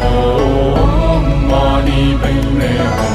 嗡嘛尼呗咪吽